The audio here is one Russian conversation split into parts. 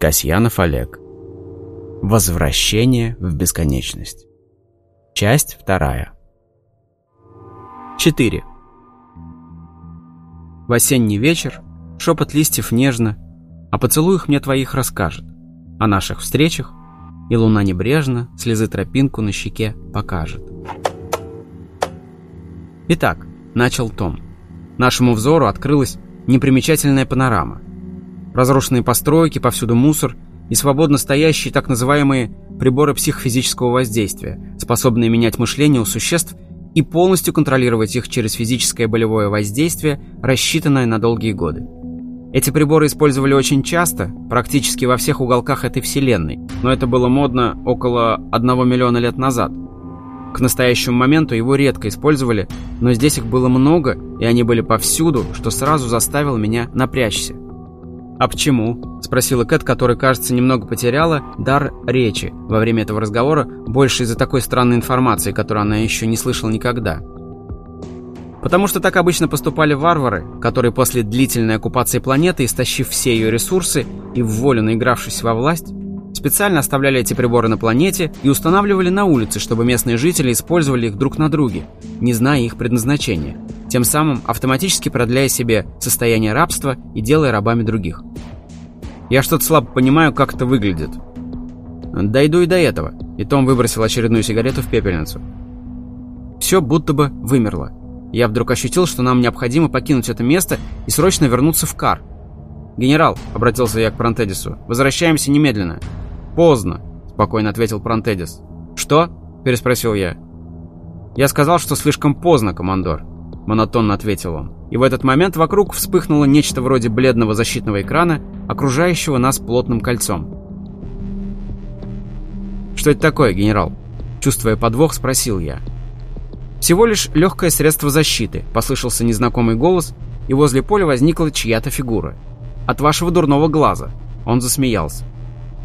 Касьянов Олег. Возвращение в бесконечность. Часть вторая. 4. В осенний вечер шепот листьев нежно о поцелуях мне твоих расскажет, о наших встречах, и луна небрежно слезы тропинку на щеке покажет. Итак, начал Том. Нашему взору открылась непримечательная панорама – Разрушенные постройки, повсюду мусор и свободно стоящие так называемые приборы психофизического воздействия, способные менять мышление у существ и полностью контролировать их через физическое болевое воздействие, рассчитанное на долгие годы. Эти приборы использовали очень часто, практически во всех уголках этой вселенной, но это было модно около одного миллиона лет назад. К настоящему моменту его редко использовали, но здесь их было много, и они были повсюду, что сразу заставило меня напрячься. «А почему?» – спросила Кэт, которая, кажется, немного потеряла дар речи во время этого разговора, больше из-за такой странной информации, которую она еще не слышала никогда. Потому что так обычно поступали варвары, которые после длительной оккупации планеты, истощив все ее ресурсы и в волю наигравшись во власть, специально оставляли эти приборы на планете и устанавливали на улице, чтобы местные жители использовали их друг на друге, не зная их предназначения, тем самым автоматически продляя себе состояние рабства и делая рабами других. Я что-то слабо понимаю, как это выглядит. Дойду и до этого. И Том выбросил очередную сигарету в пепельницу. Все будто бы вымерло. Я вдруг ощутил, что нам необходимо покинуть это место и срочно вернуться в кар. «Генерал», — обратился я к Пронтедису, — «возвращаемся немедленно». «Поздно», — спокойно ответил Пронтедис. «Что?» — переспросил я. «Я сказал, что слишком поздно, командор», — монотонно ответил он. И в этот момент вокруг вспыхнуло нечто вроде бледного защитного экрана, окружающего нас плотным кольцом. «Что это такое, генерал?» Чувствуя подвох, спросил я. «Всего лишь легкое средство защиты», — послышался незнакомый голос, и возле поля возникла чья-то фигура. «От вашего дурного глаза». Он засмеялся.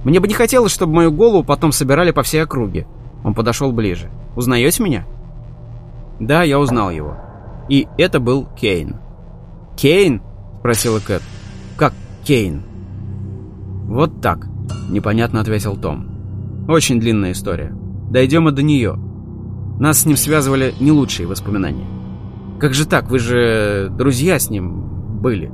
«Мне бы не хотелось, чтобы мою голову потом собирали по всей округе». Он подошел ближе. «Узнаете меня?» Да, я узнал его. И это был Кейн. «Кейн?» — спросила Кэт. «Как Кейн?» «Вот так», — непонятно ответил Том. «Очень длинная история. Дойдем и до нее. Нас с ним связывали не лучшие воспоминания. Как же так? Вы же друзья с ним были?»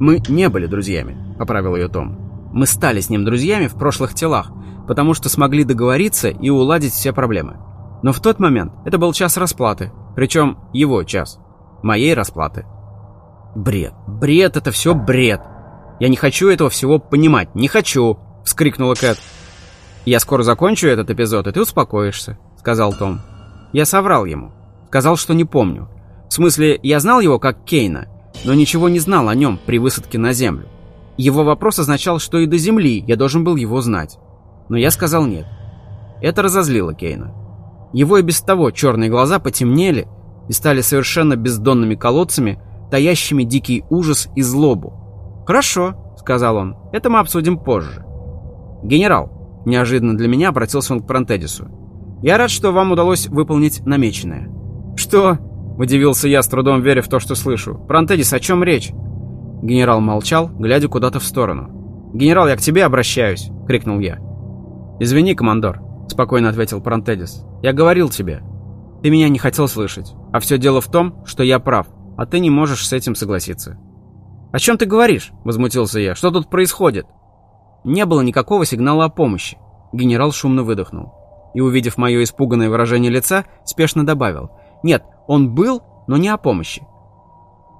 «Мы не были друзьями», — поправил ее Том. «Мы стали с ним друзьями в прошлых телах, потому что смогли договориться и уладить все проблемы. Но в тот момент это был час расплаты, причем его час, моей расплаты. Бред, бред, это все бред. Я не хочу этого всего понимать, не хочу, вскрикнула Кэт. Я скоро закончу этот эпизод, и ты успокоишься, сказал Том. Я соврал ему, сказал, что не помню. В смысле, я знал его как Кейна, но ничего не знал о нем при высадке на Землю. Его вопрос означал, что и до Земли я должен был его знать. Но я сказал нет. Это разозлило Кейна. Его и без того черные глаза потемнели и стали совершенно бездонными колодцами, таящими дикий ужас и злобу. «Хорошо», — сказал он, — «это мы обсудим позже». «Генерал», — неожиданно для меня обратился он к Пронтедису, — «я рад, что вам удалось выполнить намеченное». «Что?» — удивился я, с трудом веря в то, что слышу. «Пронтедис, о чем речь?» Генерал молчал, глядя куда-то в сторону. «Генерал, я к тебе обращаюсь!» — крикнул я. «Извини, командор», спокойно ответил Пронтедис. «Я говорил тебе. Ты меня не хотел слышать. А все дело в том, что я прав, а ты не можешь с этим согласиться». «О чем ты говоришь?» – возмутился я. «Что тут происходит?» Не было никакого сигнала о помощи. Генерал шумно выдохнул. И, увидев мое испуганное выражение лица, спешно добавил. «Нет, он был, но не о помощи.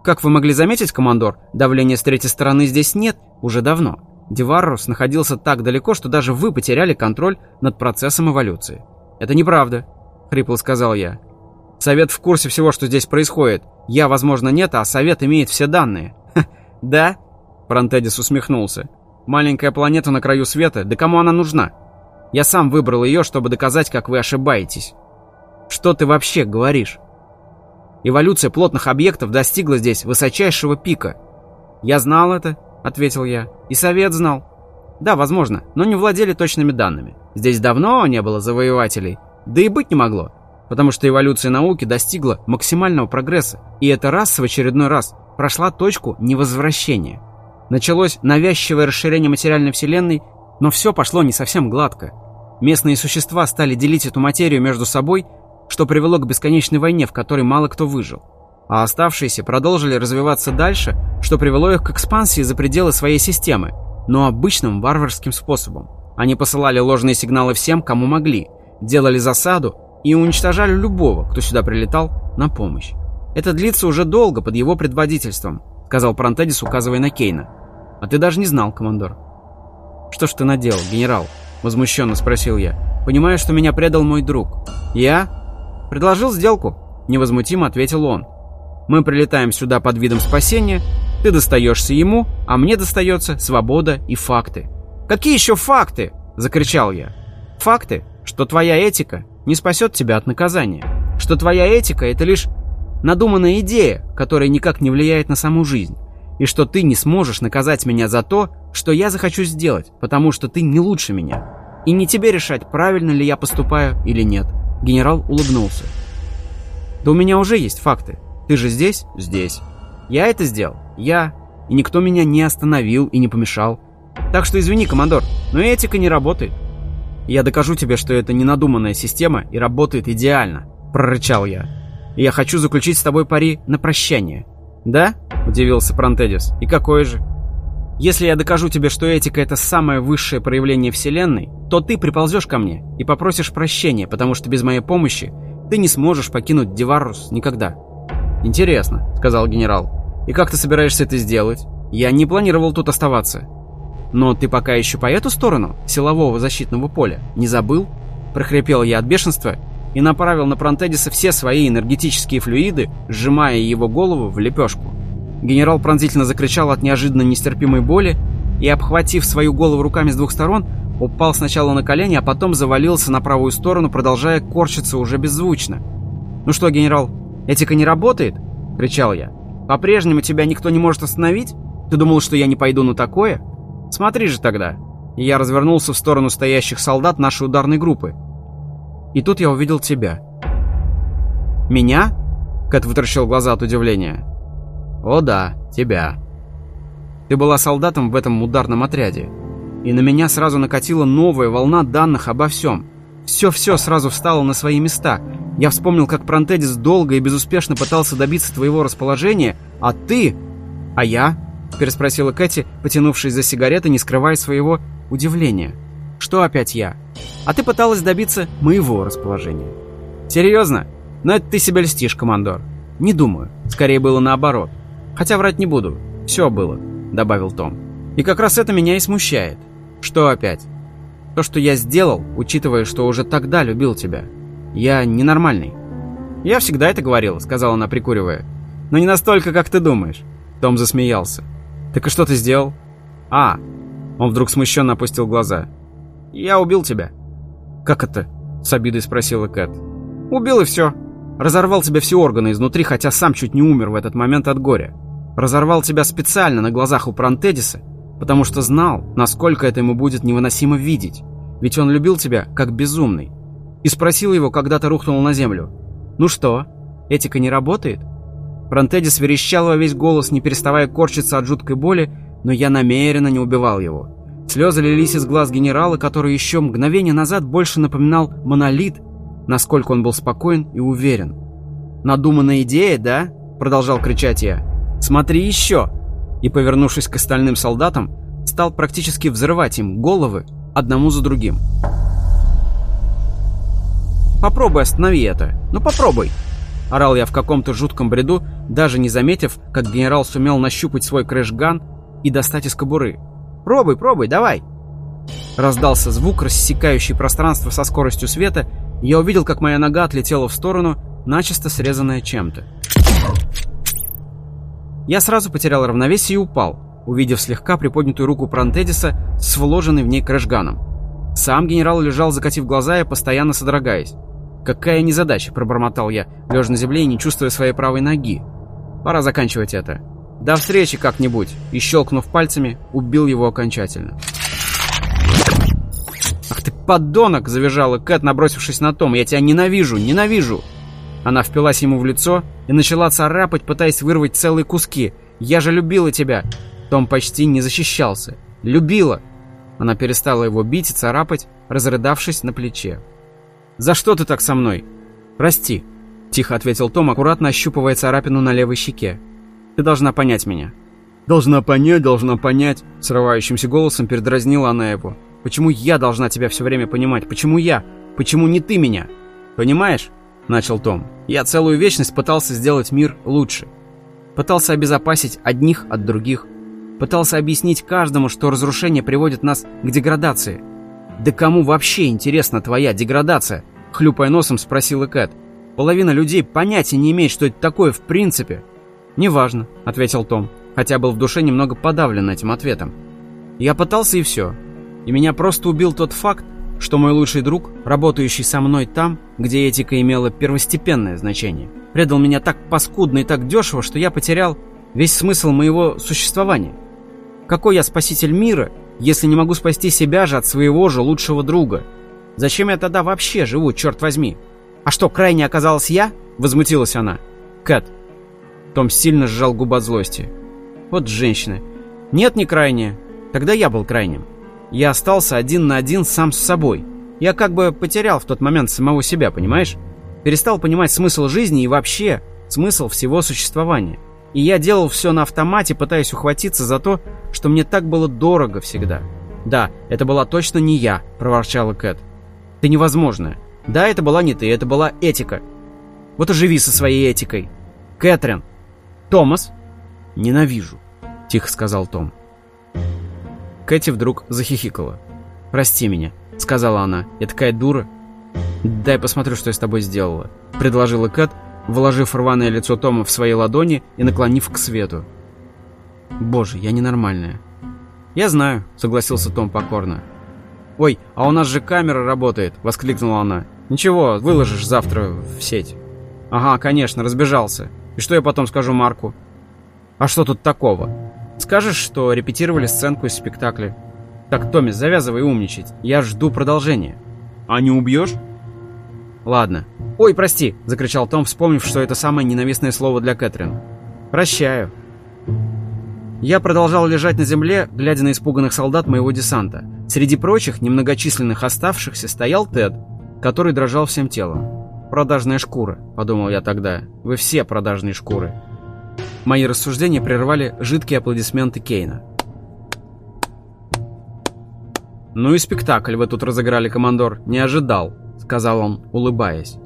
Как вы могли заметить, командор, давления с третьей стороны здесь нет уже давно. Деваррус находился так далеко, что даже вы потеряли контроль над процессом эволюции. «Это неправда», — хрипло сказал я. «Совет в курсе всего, что здесь происходит. Я, возможно, нет, а Совет имеет все данные». Ха, «Да?» — Фронтедис усмехнулся. «Маленькая планета на краю света, да кому она нужна? Я сам выбрал ее, чтобы доказать, как вы ошибаетесь. Что ты вообще говоришь?» Эволюция плотных объектов достигла здесь высочайшего пика. Я знал это, — ответил я. «И совет знал». «Да, возможно, но не владели точными данными. Здесь давно не было завоевателей. Да и быть не могло, потому что эволюция науки достигла максимального прогресса, и эта раса в очередной раз прошла точку невозвращения. Началось навязчивое расширение материальной вселенной, но все пошло не совсем гладко. Местные существа стали делить эту материю между собой, что привело к бесконечной войне, в которой мало кто выжил. А оставшиеся продолжили развиваться дальше, что привело их к экспансии за пределы своей системы, но обычным варварским способом. Они посылали ложные сигналы всем, кому могли, делали засаду и уничтожали любого, кто сюда прилетал на помощь. Это длится уже долго под его предводительством, сказал Парантедис, указывая на Кейна. А ты даже не знал, командор. Что ж ты наделал, генерал? Возмущенно спросил я. Понимаю, что меня предал мой друг. Я? Предложил сделку. Невозмутимо ответил он. Мы прилетаем сюда под видом спасения, ты достаешься ему, а мне достается свобода и факты. «Какие еще факты?» – закричал я. «Факты, что твоя этика не спасет тебя от наказания, что твоя этика – это лишь надуманная идея, которая никак не влияет на саму жизнь, и что ты не сможешь наказать меня за то, что я захочу сделать, потому что ты не лучше меня. И не тебе решать, правильно ли я поступаю или нет. Генерал улыбнулся. Да у меня уже есть факты. Ты же здесь? Здесь. Я это сделал. Я. И никто меня не остановил и не помешал. Так что извини, командор, но этика не работает. Я докажу тебе, что это не надуманная система и работает идеально, прорычал я. И я хочу заключить с тобой пари на прощание. Да? Удивился Пронтедис. И какое же? Если я докажу тебе, что этика — это самое высшее проявление Вселенной, то ты приползешь ко мне и попросишь прощения, потому что без моей помощи ты не сможешь покинуть Деварус никогда. «Интересно», — сказал генерал. «И как ты собираешься это сделать? Я не планировал тут оставаться». «Но ты пока еще по эту сторону силового защитного поля не забыл?» Прохрипел я от бешенства и направил на Пронтедиса все свои энергетические флюиды, сжимая его голову в лепешку. Генерал пронзительно закричал от неожиданно нестерпимой боли и, обхватив свою голову руками с двух сторон, упал сначала на колени, а потом завалился на правую сторону, продолжая корчиться уже беззвучно. «Ну что, генерал, этика не работает?» — кричал я. «По-прежнему тебя никто не может остановить? Ты думал, что я не пойду на такое? Смотри же тогда!» И я развернулся в сторону стоящих солдат нашей ударной группы. И тут я увидел тебя. «Меня?» — Кэт вытаращил глаза от удивления. «О да, тебя. Ты была солдатом в этом ударном отряде. И на меня сразу накатила новая волна данных обо всем. Все-все сразу встало на свои места. Я вспомнил, как Пронтедис долго и безуспешно пытался добиться твоего расположения, а ты... А я?» — переспросила Кэти, потянувшись за сигаретой, не скрывая своего удивления. «Что опять я?» «А ты пыталась добиться моего расположения». «Серьезно? Но это ты себя льстишь, командор». «Не думаю. Скорее было наоборот. Хотя врать не буду. Все было», — добавил Том. «И как раз это меня и смущает». «Что опять?» «То, что я сделал, учитывая, что уже тогда любил тебя. Я ненормальный». «Я всегда это говорил», — сказала она, прикуривая. «Но не настолько, как ты думаешь». Том засмеялся. «Так и что ты сделал?» «А!» Он вдруг смущенно опустил глаза. «Я убил тебя». «Как это?» — с обидой спросила Кэт. «Убил и все. Разорвал тебе все органы изнутри, хотя сам чуть не умер в этот момент от горя. Разорвал тебя специально на глазах у Пронтедиса, потому что знал, насколько это ему будет невыносимо видеть. Ведь он любил тебя, как безумный. И спросил его, когда ты рухнул на землю. «Ну что, этика не работает?» Пронтедис верещал во весь голос, не переставая корчиться от жуткой боли, но я намеренно не убивал его. Слезы лились из глаз генерала, который еще мгновение назад больше напоминал монолит, насколько он был спокоен и уверен. «Надуманная идея, да?» — продолжал кричать я. «Смотри еще!» И, повернувшись к остальным солдатам, стал практически взрывать им головы одному за другим. «Попробуй останови это! Ну попробуй!» Орал я в каком-то жутком бреду, даже не заметив, как генерал сумел нащупать свой крэшган и достать из кобуры. «Пробуй, пробуй, давай!» Раздался звук, рассекающий пространство со скоростью света, и я увидел, как моя нога отлетела в сторону, начисто срезанная чем-то. Я сразу потерял равновесие и упал, увидев слегка приподнятую руку Пронтедиса с вложенной в ней крэшганом. Сам генерал лежал, закатив глаза и постоянно содрогаясь. «Какая незадача!» – пробормотал я, лежа на земле и не чувствуя своей правой ноги. «Пора заканчивать это. До встречи как-нибудь!» И, щелкнув пальцами, убил его окончательно. «Ах ты подонок!» – завизжала Кэт, набросившись на Том. «Я тебя ненавижу! Ненавижу!» Она впилась ему в лицо и начала царапать, пытаясь вырвать целые куски. «Я же любила тебя!» Том почти не защищался. Любила. Она перестала его бить и царапать, разрыдавшись на плече. «За что ты так со мной?» «Прости», — тихо ответил Том, аккуратно ощупывая царапину на левой щеке. «Ты должна понять меня». «Должна понять, должна понять», — срывающимся голосом передразнила она его. «Почему я должна тебя все время понимать? Почему я? Почему не ты меня?» «Понимаешь?» — начал Том. «Я целую вечность пытался сделать мир лучше. Пытался обезопасить одних от других. Пытался объяснить каждому, что разрушение приводит нас к деградации. Да кому вообще интересна твоя деградация?» Хлюпая носом, спросила Кэт. «Половина людей понятия не имеет, что это такое в принципе». «Неважно», — ответил Том, хотя был в душе немного подавлен этим ответом. «Я пытался и все. И меня просто убил тот факт, что мой лучший друг, работающий со мной там, где этика имела первостепенное значение, предал меня так паскудно и так дешево, что я потерял весь смысл моего существования. Какой я спаситель мира, если не могу спасти себя же от своего же лучшего друга?» Зачем я тогда вообще живу, черт возьми? А что, крайне оказалась я? Возмутилась она. Кэт. Том сильно сжал губы от злости. Вот женщина. Нет, не крайне. Тогда я был крайним. Я остался один на один сам с собой. Я как бы потерял в тот момент самого себя, понимаешь? Перестал понимать смысл жизни и вообще смысл всего существования. И я делал все на автомате, пытаясь ухватиться за то, что мне так было дорого всегда. «Да, это была точно не я», — проворчала Кэт. Ты невозможная. Да, это была не ты, это была этика. Вот и живи со своей этикой. Кэтрин. Томас. Ненавижу, тихо сказал Том. Кэти вдруг захихикала. «Прости меня», — сказала она. «Я такая дура». «Дай посмотрю, что я с тобой сделала», — предложила Кэт, вложив рваное лицо Тома в свои ладони и наклонив к свету. «Боже, я ненормальная». «Я знаю», — согласился Том покорно. «Ой, а у нас же камера работает!» — воскликнула она. «Ничего, выложишь завтра в сеть». «Ага, конечно, разбежался. И что я потом скажу Марку?» «А что тут такого?» «Скажешь, что репетировали сценку из спектакля?» «Так, Томми, завязывай умничать. Я жду продолжения». «А не убьешь?» «Ладно». «Ой, прости!» — закричал Том, вспомнив, что это самое ненавистное слово для Кэтрин. «Прощаю». Я продолжал лежать на земле, глядя на испуганных солдат моего десанта. Среди прочих, немногочисленных оставшихся, стоял Тед, который дрожал всем телом. «Продажная шкура», — подумал я тогда. «Вы все продажные шкуры». Мои рассуждения прервали жидкие аплодисменты Кейна. «Ну и спектакль вы тут разыграли, командор. Не ожидал», — сказал он, улыбаясь.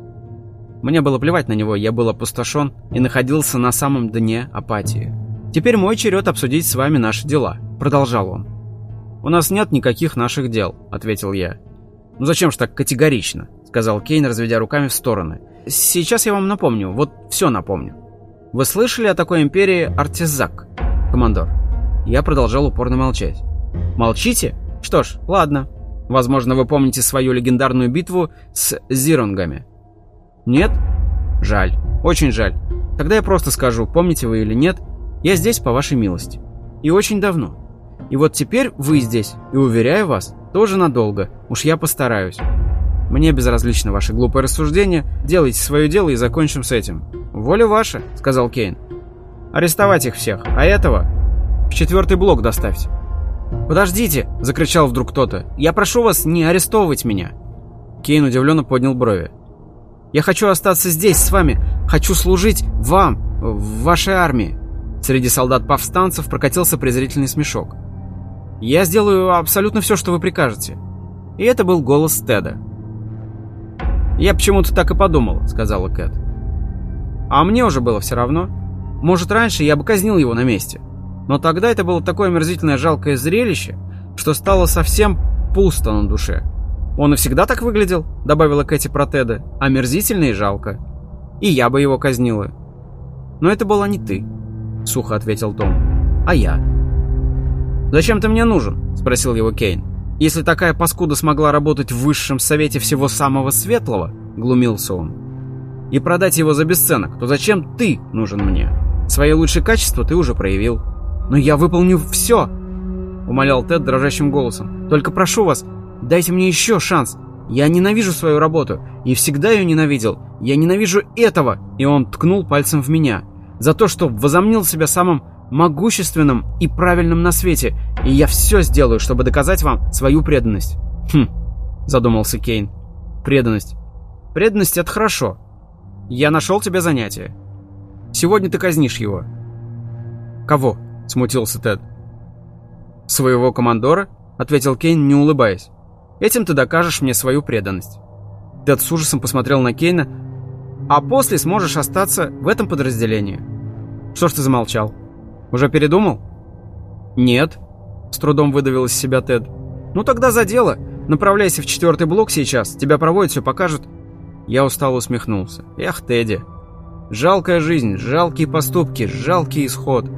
Мне было плевать на него, я был опустошен и находился на самом дне апатии. «Теперь мой черед обсудить с вами наши дела», — продолжал он. «У нас нет никаких наших дел», — ответил я. «Ну зачем ж так категорично?» — сказал Кейн, разведя руками в стороны. «Сейчас я вам напомню, вот все напомню. Вы слышали о такой империи Артизак, командор?» Я продолжал упорно молчать. «Молчите? Что ж, ладно. Возможно, вы помните свою легендарную битву с Зиронгами». «Нет? Жаль. Очень жаль. Тогда я просто скажу, помните вы или нет, я здесь по вашей милости. И очень давно. И вот теперь вы здесь, и уверяю вас, тоже надолго. Уж я постараюсь. Мне безразлично ваше глупое рассуждение. Делайте свое дело и закончим с этим. Воля ваша, сказал Кейн. Арестовать их всех, а этого в четвертый блок доставьте. «Подождите!» — закричал вдруг кто-то. «Я прошу вас не арестовывать меня!» Кейн удивленно поднял брови. «Я хочу остаться здесь с вами. Хочу служить вам, в вашей армии. Среди солдат-повстанцев прокатился презрительный смешок. «Я сделаю абсолютно все, что вы прикажете». И это был голос Теда. «Я почему-то так и подумал», — сказала Кэт. «А мне уже было все равно. Может, раньше я бы казнил его на месте. Но тогда это было такое омерзительное жалкое зрелище, что стало совсем пусто на душе. Он и всегда так выглядел», — добавила Кэти про Теда. «Омерзительно и жалко. И я бы его казнила. Но это была не ты». — сухо ответил Том. «А я?» «Зачем ты мне нужен?» — спросил его Кейн. «Если такая паскуда смогла работать в высшем совете всего самого светлого», — глумился он, «и продать его за бесценок, то зачем ты нужен мне? Свои лучшие качества ты уже проявил». «Но я выполню все!» — умолял Тед дрожащим голосом. «Только прошу вас, дайте мне еще шанс. Я ненавижу свою работу и всегда ее ненавидел. Я ненавижу этого!» И он ткнул пальцем в меня — за то, что возомнил себя самым могущественным и правильным на свете, и я все сделаю, чтобы доказать вам свою преданность». «Хм», — задумался Кейн. «Преданность. Преданность — это хорошо. Я нашел тебе занятие. Сегодня ты казнишь его». «Кого?» — смутился Тед. «Своего командора?» — ответил Кейн, не улыбаясь. «Этим ты докажешь мне свою преданность». Тед с ужасом посмотрел на Кейна, а после сможешь остаться в этом подразделении. Что ж ты замолчал? Уже передумал? Нет, с трудом выдавил из себя Тед. Ну тогда за дело. Направляйся в четвертый блок сейчас, тебя проводят, все покажут. Я устало усмехнулся. Эх, Тедди. Жалкая жизнь, жалкие поступки, жалкий исход.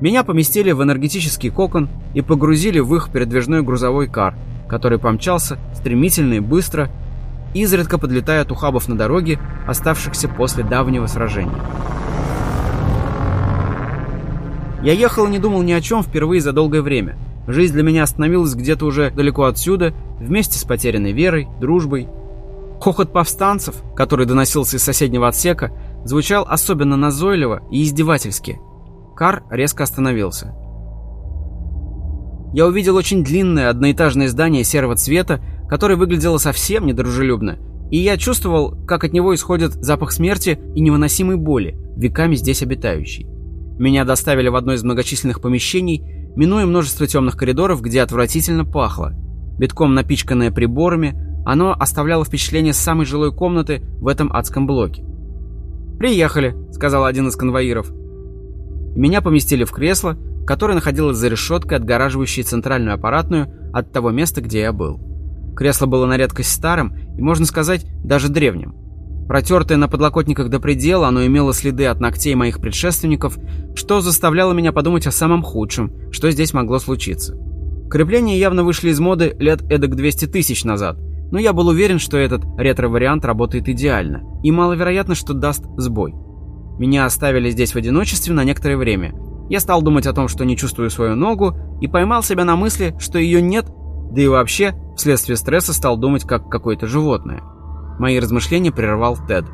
Меня поместили в энергетический кокон и погрузили в их передвижной грузовой кар, который помчался стремительно и быстро, изредка подлетая от ухабов на дороге, оставшихся после давнего сражения. Я ехал и не думал ни о чем впервые за долгое время. Жизнь для меня остановилась где-то уже далеко отсюда, вместе с потерянной верой, дружбой. Хохот повстанцев, который доносился из соседнего отсека, звучал особенно назойливо и издевательски. Кар резко остановился. Я увидел очень длинное одноэтажное здание серого цвета, которое выглядело совсем недружелюбно, и я чувствовал, как от него исходит запах смерти и невыносимой боли, веками здесь обитающий. Меня доставили в одно из многочисленных помещений, минуя множество темных коридоров, где отвратительно пахло. Битком напичканное приборами, оно оставляло впечатление самой жилой комнаты в этом адском блоке. «Приехали», — сказал один из конвоиров. Меня поместили в кресло, которое находилось за решеткой, отгораживающей центральную аппаратную от того места, где я был. Кресло было на редкость старым и, можно сказать, даже древним. Протертое на подлокотниках до предела, оно имело следы от ногтей моих предшественников, что заставляло меня подумать о самом худшем, что здесь могло случиться. Крепления явно вышли из моды лет эдак 200 тысяч назад, но я был уверен, что этот ретро-вариант работает идеально, и маловероятно, что даст сбой. Меня оставили здесь в одиночестве на некоторое время. Я стал думать о том, что не чувствую свою ногу, и поймал себя на мысли, что ее нет да и вообще, вследствие стресса стал думать как какое-то животное. Мои размышления прервал Тед.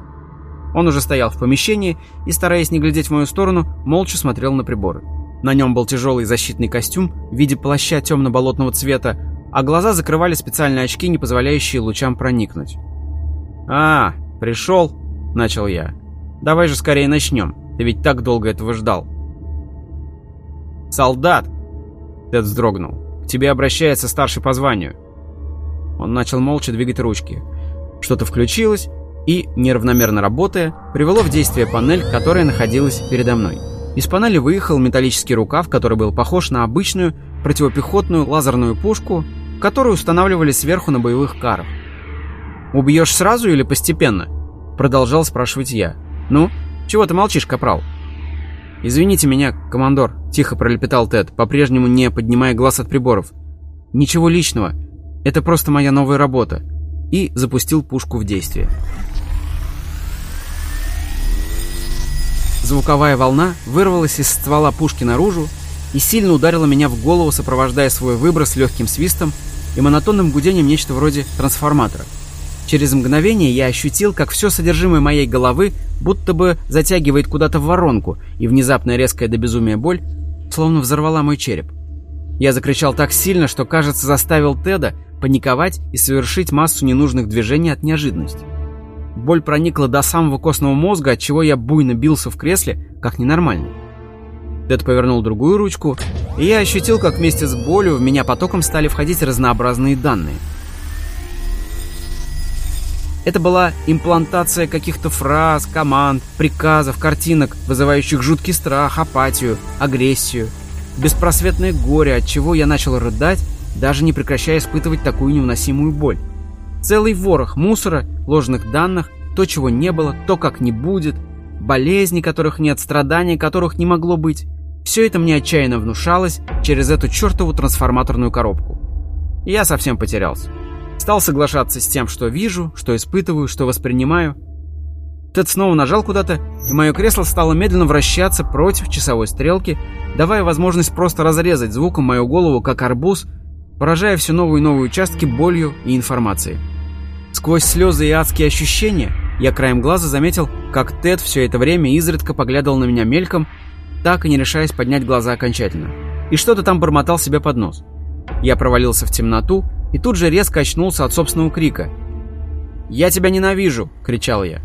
Он уже стоял в помещении и, стараясь не глядеть в мою сторону, молча смотрел на приборы. На нем был тяжелый защитный костюм в виде плаща темно-болотного цвета, а глаза закрывали специальные очки, не позволяющие лучам проникнуть. «А, пришел?» – начал я. «Давай же скорее начнем. Ты ведь так долго этого ждал». «Солдат!» – Тед вздрогнул тебе обращается старший по званию». Он начал молча двигать ручки. Что-то включилось и, неравномерно работая, привело в действие панель, которая находилась передо мной. Из панели выехал металлический рукав, который был похож на обычную противопехотную лазерную пушку, которую устанавливали сверху на боевых карах. «Убьешь сразу или постепенно?» Продолжал спрашивать я. «Ну, чего ты молчишь, капрал?» «Извините меня, командор», — тихо пролепетал Тед, по-прежнему не поднимая глаз от приборов. «Ничего личного. Это просто моя новая работа». И запустил пушку в действие. Звуковая волна вырвалась из ствола пушки наружу и сильно ударила меня в голову, сопровождая свой выброс легким свистом и монотонным гудением нечто вроде трансформатора. Через мгновение я ощутил, как все содержимое моей головы будто бы затягивает куда-то в воронку, и внезапная резкая до безумия боль словно взорвала мой череп. Я закричал так сильно, что, кажется, заставил Теда паниковать и совершить массу ненужных движений от неожиданности. Боль проникла до самого костного мозга, от чего я буйно бился в кресле, как ненормальный. Тед повернул другую ручку, и я ощутил, как вместе с болью в меня потоком стали входить разнообразные данные – это была имплантация каких-то фраз, команд, приказов, картинок, вызывающих жуткий страх, апатию, агрессию. Беспросветное горе, от чего я начал рыдать, даже не прекращая испытывать такую невыносимую боль. Целый ворох мусора, ложных данных, то, чего не было, то, как не будет, болезни, которых нет, страдания, которых не могло быть. Все это мне отчаянно внушалось через эту чертову трансформаторную коробку. Я совсем потерялся. Стал соглашаться с тем, что вижу, что испытываю, что воспринимаю. Тед снова нажал куда-то, и мое кресло стало медленно вращаться против часовой стрелки, давая возможность просто разрезать звуком мою голову, как арбуз, поражая все новые и новые участки болью и информацией. Сквозь слезы и адские ощущения я краем глаза заметил, как Тед все это время изредка поглядывал на меня мельком так и не решаясь поднять глаза окончательно. И что-то там бормотал себе под нос. Я провалился в темноту и тут же резко очнулся от собственного крика. «Я тебя ненавижу!» — кричал я.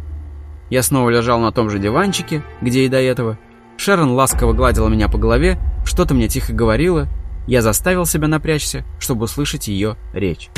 Я снова лежал на том же диванчике, где и до этого. Шерон ласково гладила меня по голове, что-то мне тихо говорила. Я заставил себя напрячься, чтобы услышать ее речь.